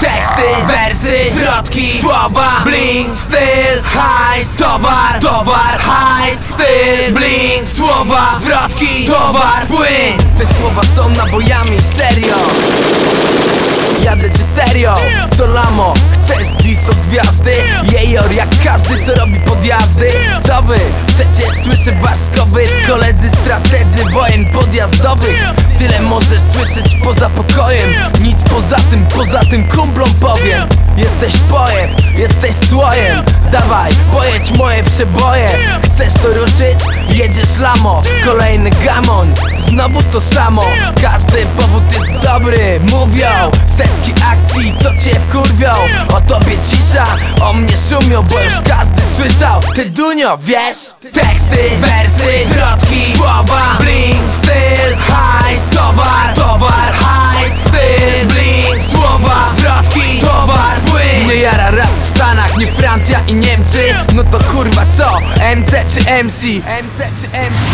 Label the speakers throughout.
Speaker 1: Teksty, wersy, zwrotki, słowa Bling, styl, hajs, towar, towar, hajs, styl Bling, słowa, zwrotki, towar, płyn Te słowa są nabojami, serio Jadę czy serio? Co lamo? Chcesz dziś od gwiazdy? Jejor jak każdy co robi podjazdy Co wy? Przecież słyszę wasz Koledzy strategzy wojen podjazdowych Tyle możesz słyszeć poza pokojem. Nic poza tym, poza tym kumplom powiem. Jesteś pojem, jesteś słojem. Dawaj, pojedź moje przeboje. Chcesz to ruszyć? Jedziesz lamo. Kolejny gamon. Znowu to samo. Każdy powód jest dobry Mówią. Setki akcji Co cię wkurwią. O tobie cisza O mnie szumią Bo już każdy słyszał. Ty dunio, wiesz? Teksty, wersy, zwrotki Francja i Niemcy No to kurwa co? MC czy MC? MC czy MC?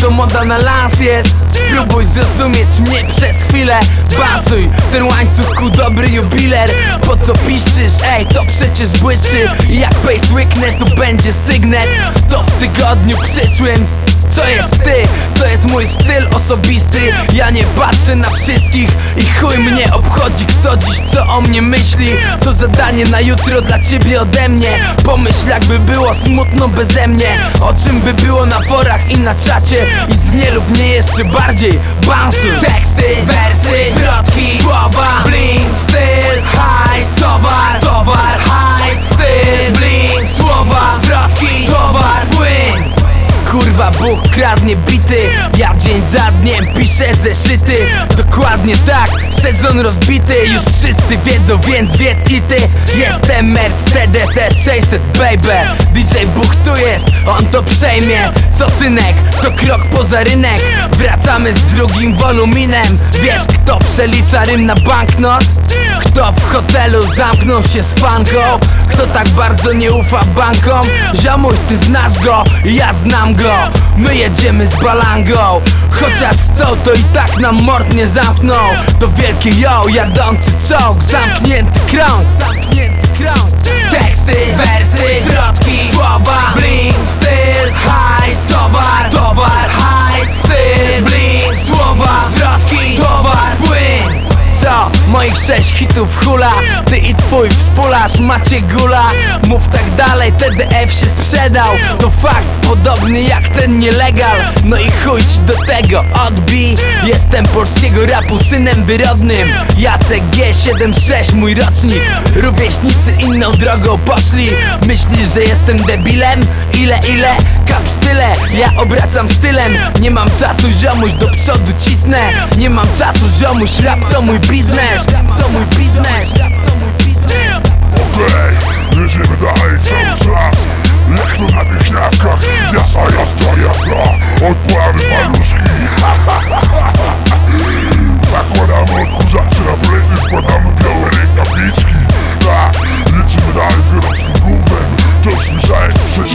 Speaker 1: To moda na lans jest Spróbuj zrozumieć mnie przez chwilę Bazuj, ten łańcuch ku dobry jubiler. Po co piszczysz? Ej, to przecież błyszczy. Jak pace łyknę, to będzie sygnet. To w tygodniu przyszłym. Co jest ty? To jest mój styl osobisty. Ja nie patrzę na wszystkich I chuj mnie obchodzi kto dziś co o mnie myśli. To zadanie na jutro dla ciebie ode mnie. Pomyśl jakby było smutno beze mnie. O czym by było na forach i na czacie. I z nie lub nie jeszcze bardziej. Bounce Teksty, wersy, zwrotki, słowa Bling, styl, hajs, towar, kradnie bity Ja dzień za dniem piszę zeszyty. Dokładnie tak, sezon rozbity Już wszyscy wiedzą, więc wiedz i ty Jestem Mercedes S600 baby. DJ Bóg tu jest, on to przejmie. Co synek, to krok poza rynek. Wracamy z drugim woluminem. Wiesz kto przelicza rym na banknot? Kto w hotelu zamknął się z fanką? Kto tak bardzo nie ufa bankom? Ziomuś ty znasz go, ja znam go. My jedziemy z balangą. Chociaż chcą to i tak nam mord nie zamkną. To wielkie yo, jadący czołg Zamknięty krąg. Zamknięty krąg. Teksty, wersy, zwrotki, sześć hitów hula Ty i twój wspólarz macie gula. Mów tak dalej, TDF się sprzedał. To fakt, podobny jak ten nielegal. No i chuj do tego, odbij Jestem polskiego rapu synem wyrodnym. Jacek G76, mój rocznik. Rówieśnicy inną drogą poszli. Myślisz, że jestem debilem? Ile, ile? Kapstyle, ja obracam stylem. Nie mam czasu ziomuś, do przodu cisnę. Nie mam czasu ziomuś, rap to mój biznes To mój biznes